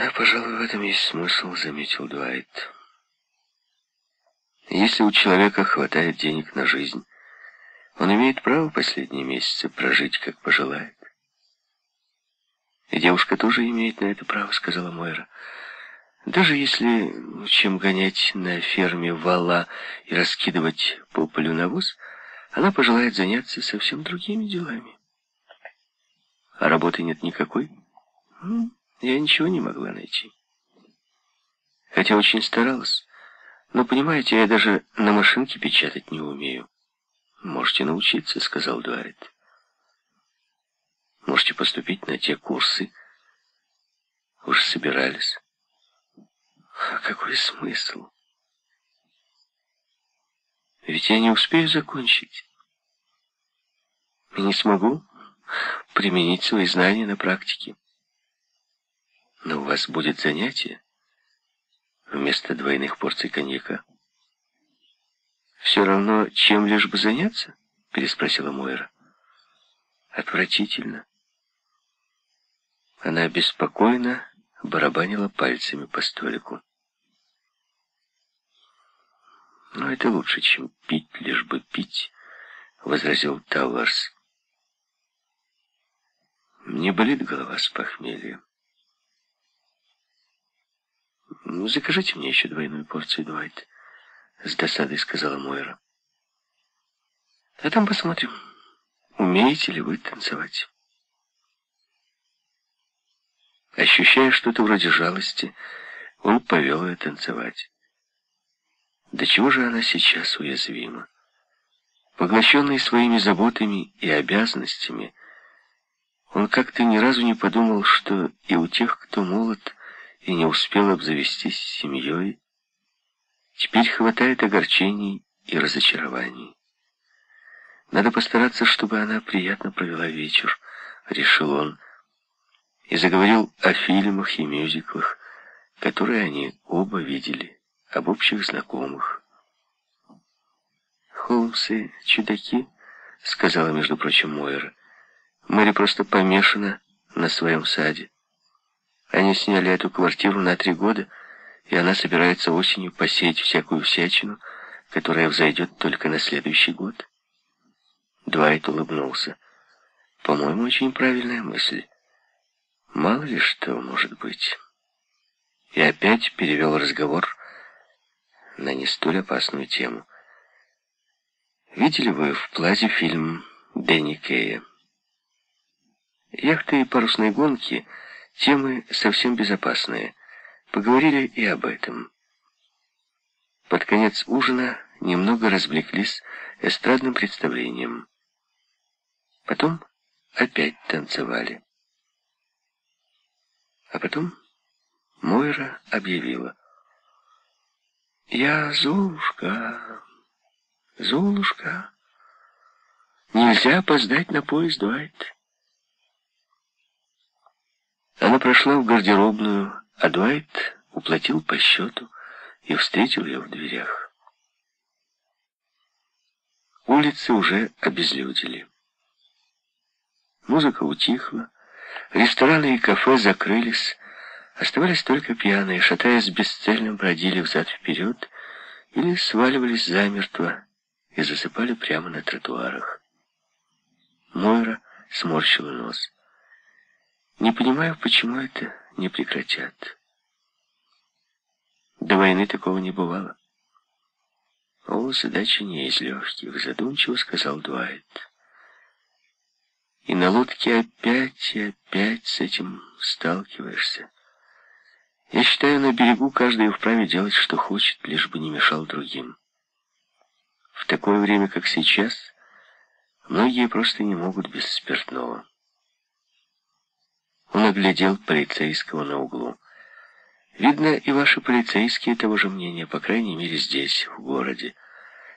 «Да, пожалуй, в этом есть смысл», — заметил Дуайт. «Если у человека хватает денег на жизнь, он имеет право последние месяцы прожить, как пожелает». «И девушка тоже имеет на это право», — сказала Мойра. «Даже если чем гонять на ферме вала и раскидывать по полю навоз, она пожелает заняться совсем другими делами. А работы нет никакой. Я ничего не могла найти. Хотя очень старалась. Но, понимаете, я даже на машинке печатать не умею. Можете научиться, сказал Дуайт. Можете поступить на те курсы. Уже собирались. А какой смысл? Ведь я не успею закончить. И не смогу применить свои знания на практике. Но у вас будет занятие вместо двойных порций коньяка. «Все равно, чем лишь бы заняться?» — переспросила Мойра. «Отвратительно». Она беспокойно барабанила пальцами по столику. «Но это лучше, чем пить, лишь бы пить», — возразил Тауэрс. «Не болит голова с похмелья?» «Ну, закажите мне еще двойную порцию, Дуайт», — с досадой сказала Мойра. «А там посмотрим, умеете ли вы танцевать». Ощущая что-то вроде жалости, он повел ее танцевать. До чего же она сейчас уязвима? Поглощенный своими заботами и обязанностями, он как-то ни разу не подумал, что и у тех, кто молод, и не успел обзавестись семьей, теперь хватает огорчений и разочарований. Надо постараться, чтобы она приятно провела вечер, решил он, и заговорил о фильмах и мюзиклах, которые они оба видели, об общих знакомых. «Холмсы — чудаки», — сказала, между прочим, Мойра. «Мэри просто помешана на своем саде. Они сняли эту квартиру на три года, и она собирается осенью посеять всякую всячину, которая взойдет только на следующий год. Дуайт улыбнулся. По-моему, очень правильная мысль. Мало ли что может быть. И опять перевел разговор на не столь опасную тему. Видели вы в Плазе фильм Дэнни Кея? Яхты и парусные гонки — Темы совсем безопасные. Поговорили и об этом. Под конец ужина немного развлеклись эстрадным представлением. Потом опять танцевали. А потом Мойра объявила. «Я Золушка, Золушка. Нельзя опоздать на поезд, Дуайт». Она прошла в гардеробную, а Дуайт уплатил по счету и встретил ее в дверях. Улицы уже обезлюдили. Музыка утихла, рестораны и кафе закрылись, оставались только пьяные, шатаясь бесцельно бродили взад-вперед или сваливались замертво и засыпали прямо на тротуарах. Мойра сморщила нос. Не понимаю, почему это не прекратят. До войны такого не бывало. О, задача не из легких, задумчиво сказал Дуайт. И на лодке опять и опять с этим сталкиваешься. Я считаю, на берегу каждый вправе делать, что хочет, лишь бы не мешал другим. В такое время, как сейчас, многие просто не могут без спиртного. Он оглядел полицейского на углу. Видно, и ваши полицейские того же мнения, по крайней мере здесь, в городе.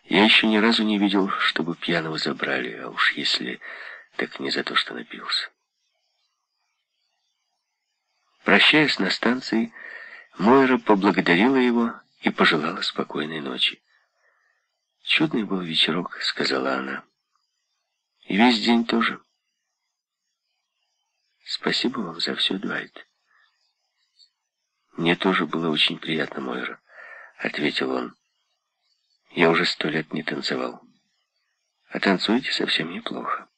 Я еще ни разу не видел, чтобы пьяного забрали, а уж если так не за то, что напился. Прощаясь на станции, Мойра поблагодарила его и пожелала спокойной ночи. «Чудный был вечерок», — сказала она. «И весь день тоже». Спасибо вам за все, Дуайт. «Мне тоже было очень приятно, Мойра», — ответил он. «Я уже сто лет не танцевал. А танцуете совсем неплохо»,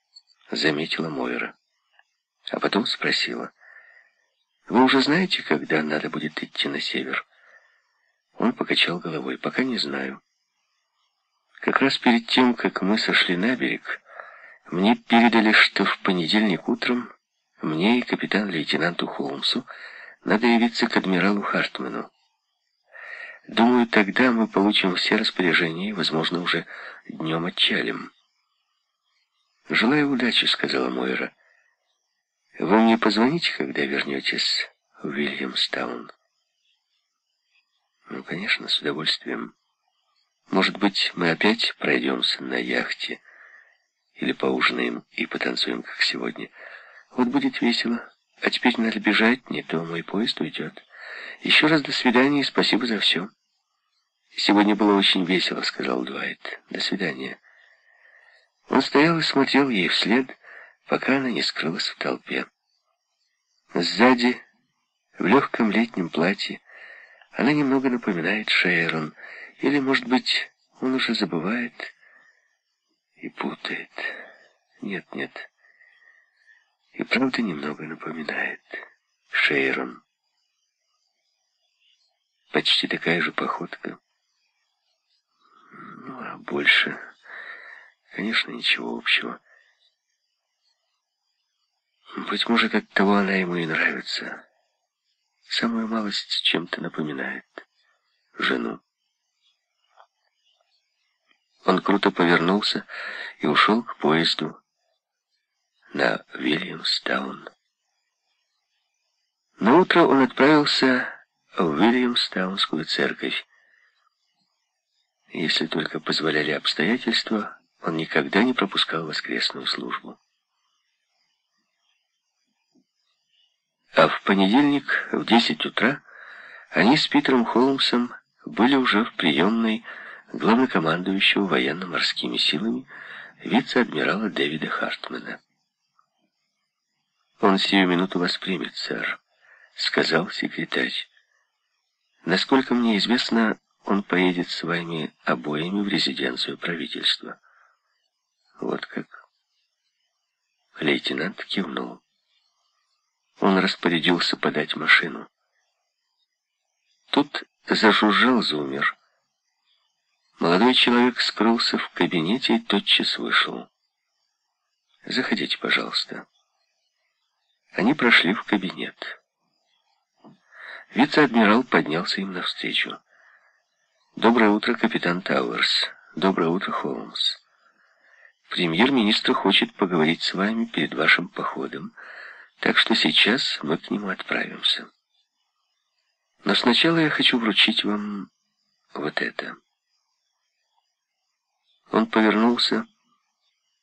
— заметила Мойра. А потом спросила. «Вы уже знаете, когда надо будет идти на север?» Он покачал головой. «Пока не знаю». Как раз перед тем, как мы сошли на берег, мне передали, что в понедельник утром мне и капитан-лейтенанту Холмсу надо явиться к адмиралу Хартману. Думаю, тогда мы получим все распоряжения и, возможно, уже днем отчалим. «Желаю удачи», — сказала Мойра. «Вы мне позвоните, когда вернетесь в Вильямстаун?» «Ну, конечно, с удовольствием». Может быть, мы опять пройдемся на яхте или поужинаем и потанцуем, как сегодня. Вот будет весело. А теперь надо бежать, не то мой поезд уйдет. Еще раз до свидания и спасибо за все. Сегодня было очень весело, сказал Дуайт. До свидания. Он стоял и смотрел ей вслед, пока она не скрылась в толпе. Сзади, в легком летнем платье, она немного напоминает Шейрон, или, может быть, он уже забывает и путает. Нет, нет. И правда немного напоминает Шейрон. Почти такая же походка. Ну, а больше, конечно, ничего общего. Быть может, от того она ему и нравится. Самую малость чем-то напоминает жену. Он круто повернулся и ушел к поезду на Вильямстаун. На утро он отправился в Вильямстаунскую церковь. Если только позволяли обстоятельства, он никогда не пропускал воскресную службу. А в понедельник в 10 утра они с Питером Холмсом были уже в приемной главнокомандующего военно-морскими силами вице-адмирала Дэвида Хартмана. «Он сию минуту вас примет, сэр», — сказал секретарь. «Насколько мне известно, он поедет с вами обоими в резиденцию правительства». «Вот как?» Лейтенант кивнул. Он распорядился подать машину. Тут зажужжал зумер. Молодой человек скрылся в кабинете и тотчас вышел. «Заходите, пожалуйста». Они прошли в кабинет. Вице-адмирал поднялся им навстречу. «Доброе утро, капитан Тауэрс. Доброе утро, Холмс. Премьер-министр хочет поговорить с вами перед вашим походом, так что сейчас мы к нему отправимся. Но сначала я хочу вручить вам вот это». Он повернулся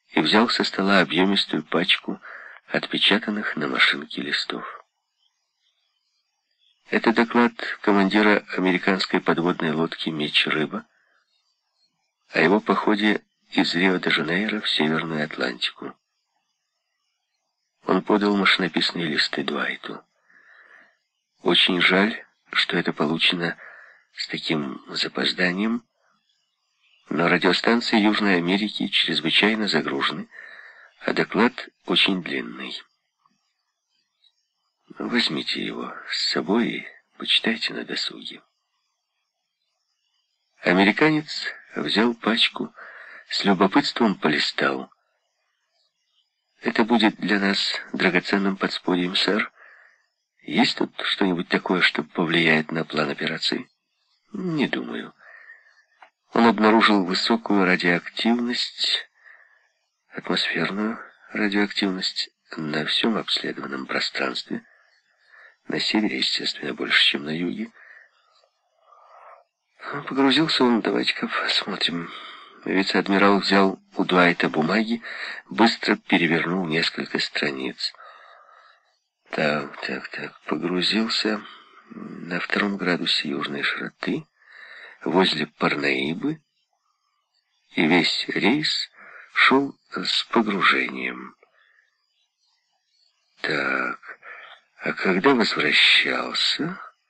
и взял со стола объемистую пачку отпечатанных на машинке листов. Это доклад командира американской подводной лодки «Меч-рыба» о его походе из Рио-де-Жанейро в Северную Атлантику. Он подал машинописные листы Дуайту. Очень жаль, что это получено с таким запозданием, но радиостанции Южной Америки чрезвычайно загружены, а доклад очень длинный. Возьмите его с собой и почитайте на досуге. Американец взял пачку, с любопытством полистал. Это будет для нас драгоценным подспорьем, сэр. Есть тут что-нибудь такое, что повлияет на план операции? Не думаю. Он обнаружил высокую радиоактивность, атмосферную радиоактивность на всем обследованном пространстве. На севере, естественно, больше, чем на юге. Погрузился он, давайте-ка посмотрим. Вице-адмирал взял у Дуайта бумаги, быстро перевернул несколько страниц. Так, так, так, погрузился на втором градусе южной широты возле Парнаибы, и весь рейс шел с погружением. Так, а когда возвращался...